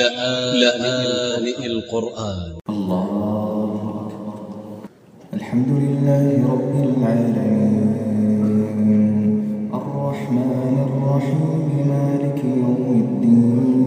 لآن القرآن. الله أكبر. الحمد لله رب ا ل ع ا ل م ي ن ا ل ر ح م ن ا ل ر ح ي م م ا ل مالك يوم ن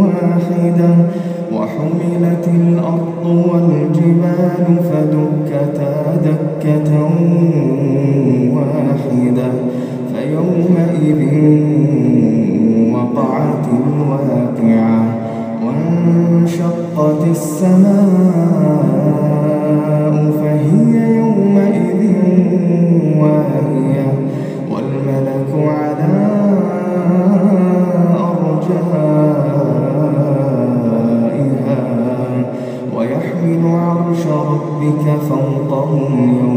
واحدة وحملت الأرض والجبال فدكتا دكة واحدة فيومئذ وقعت الواقعة وانشقت السماء فوقهم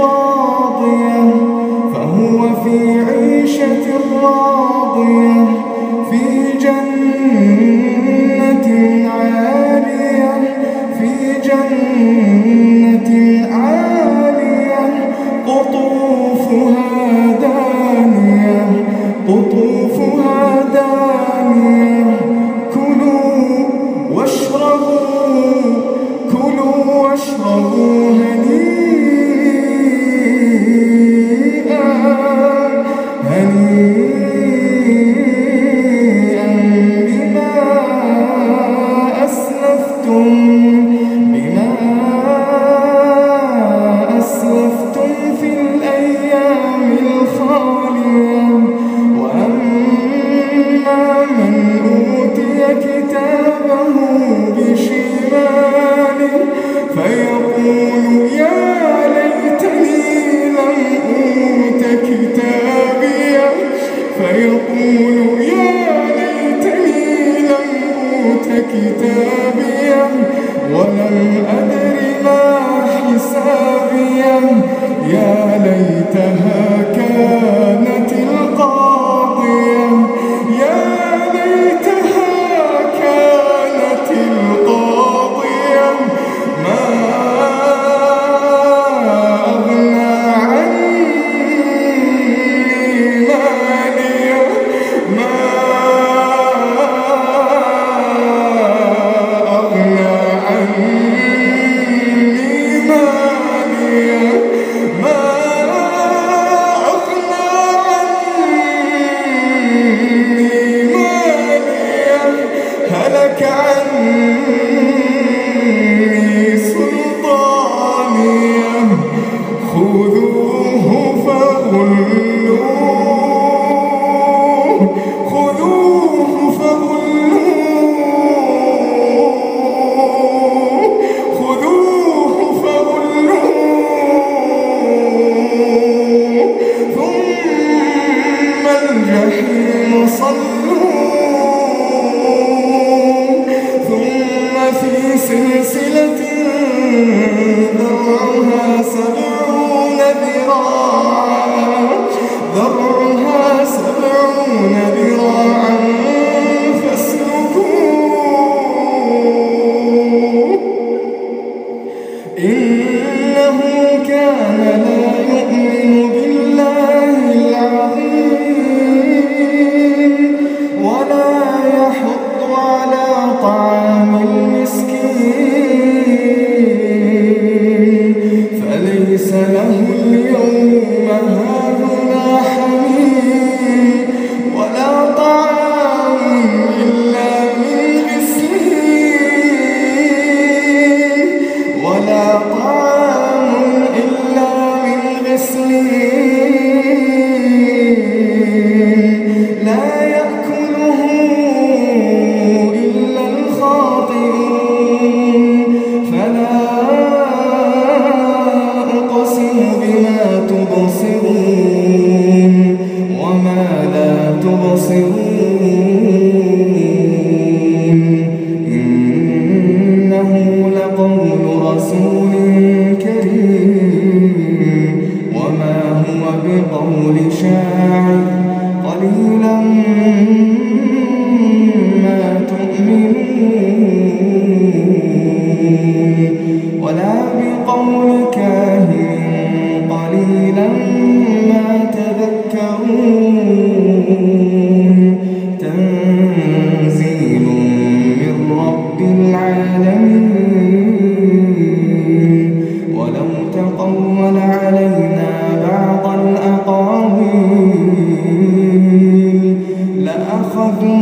راضية فهو في عيشة راضية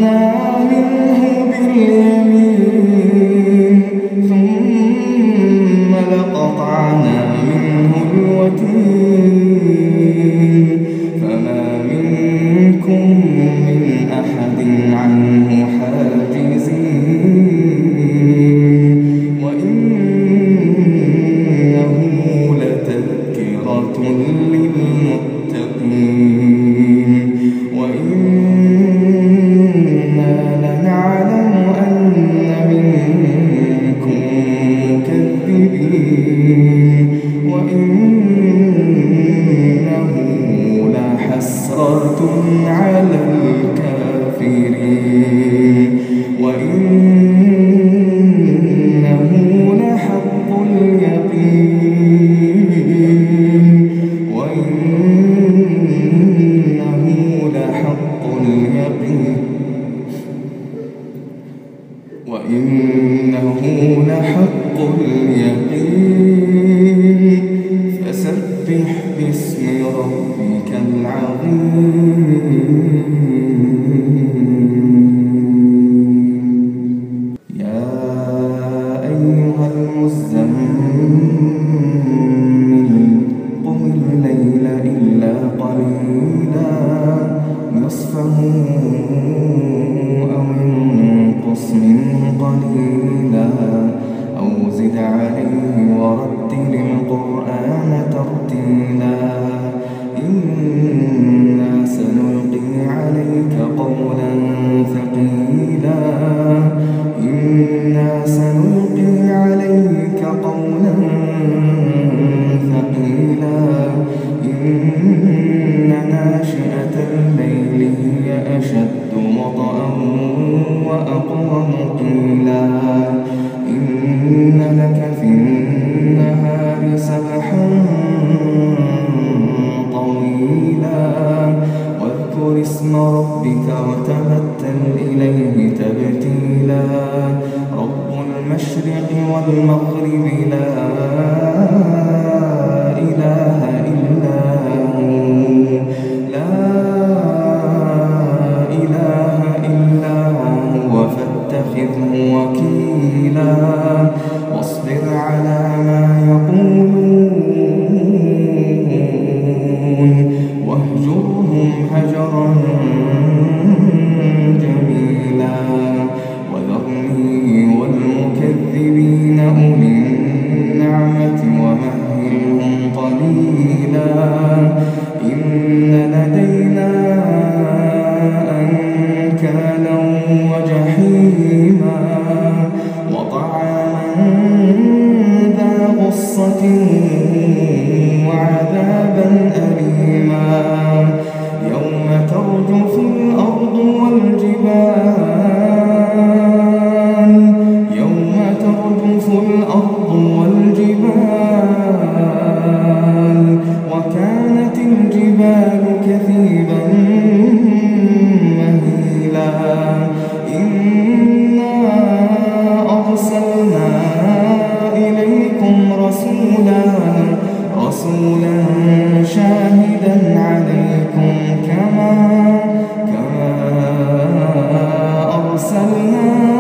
لأخذنا منه باليمين. إلا ربك وتبتل إليه تبتيلا. رب المشرق والمغرب لا إله رسولا شاهدا عليكم كما كما أرسلنا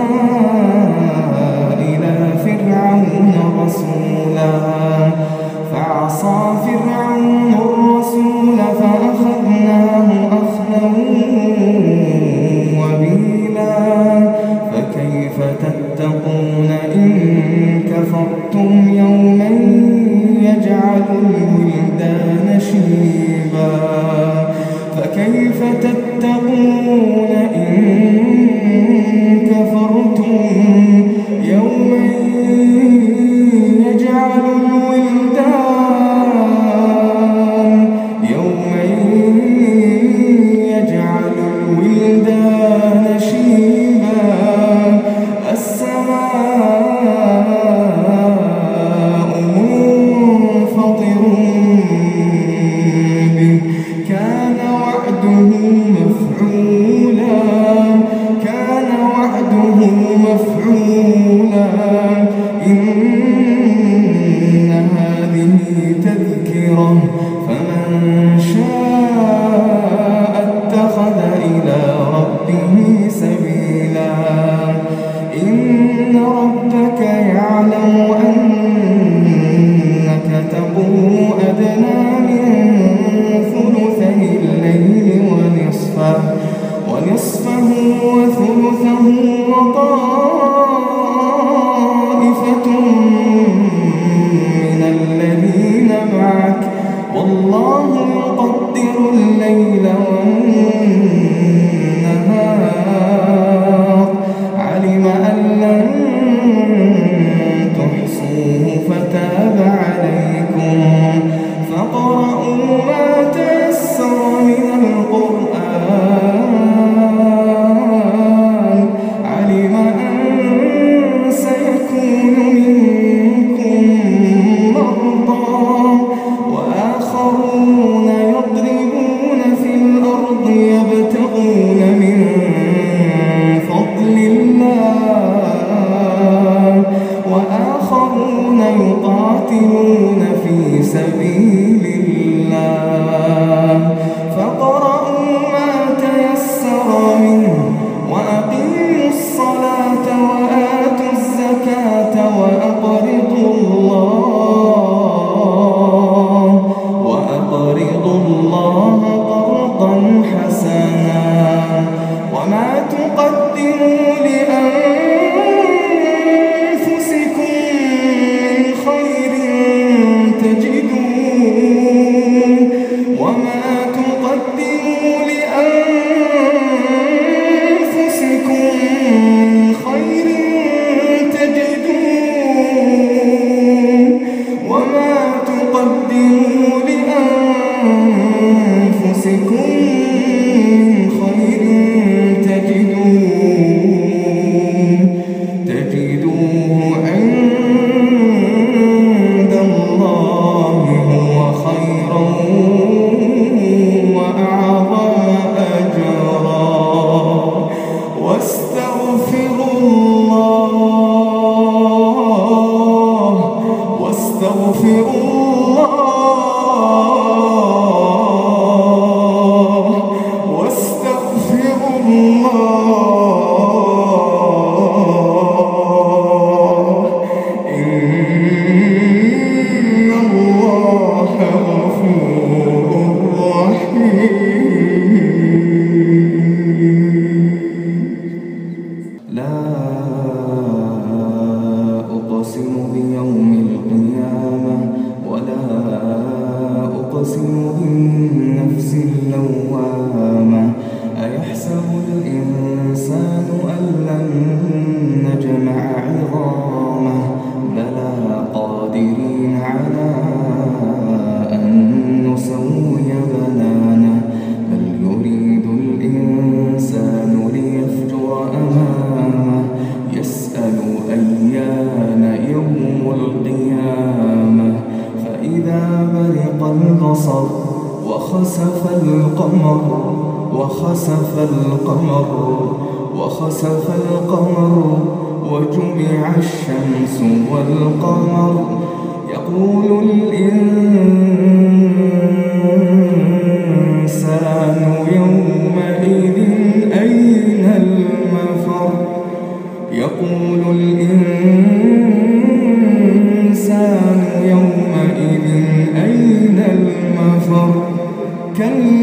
والقمر يقول الإنسان يومئذ أين المفر؟ يقول الإنسان يومئذ أين المفر؟ كلا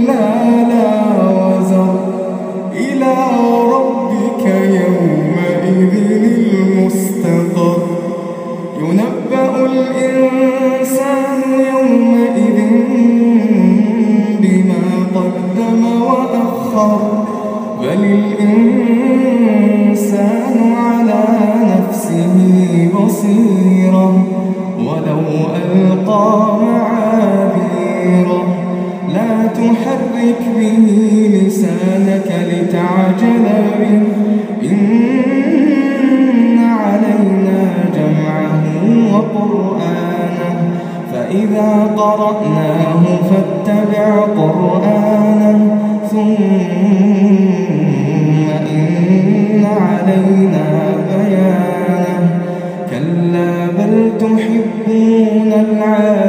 لك لتعجل منه إن علينا جمعه وقرآنه. فإذا قرأناه فاتبع قرآنه. ثم إن علينا بيانه. كلا بل تحبون العالم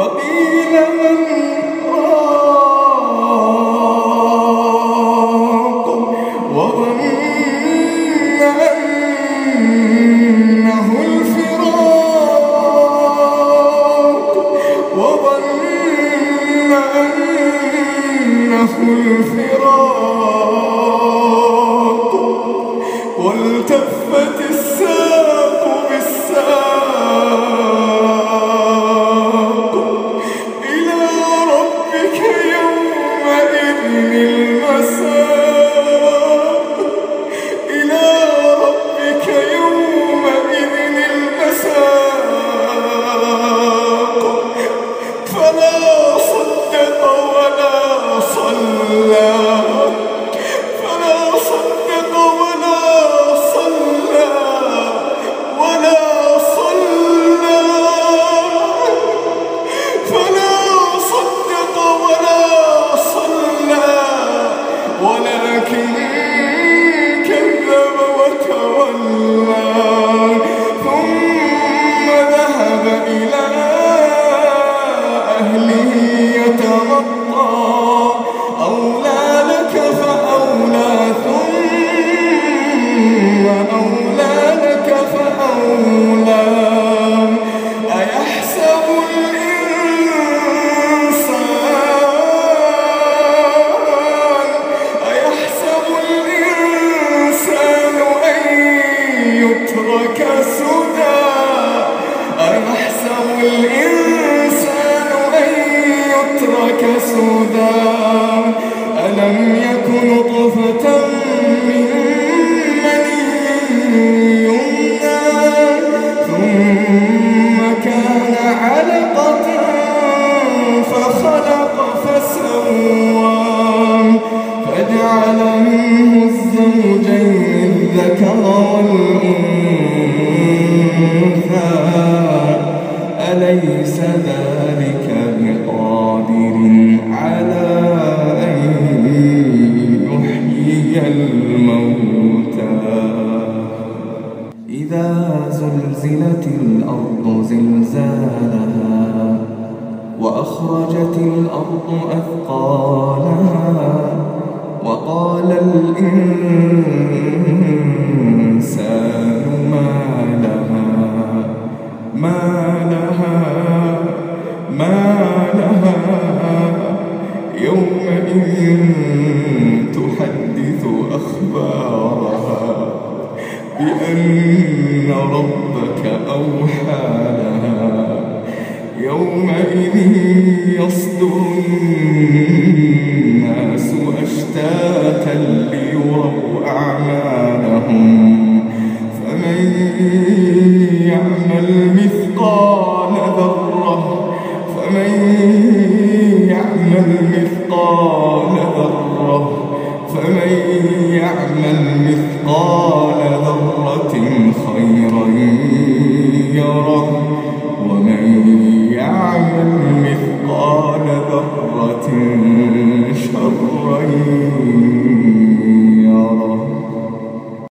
يترك سدى بأن ربك أوحى لها يومئذ يصدر الناس أشتاتا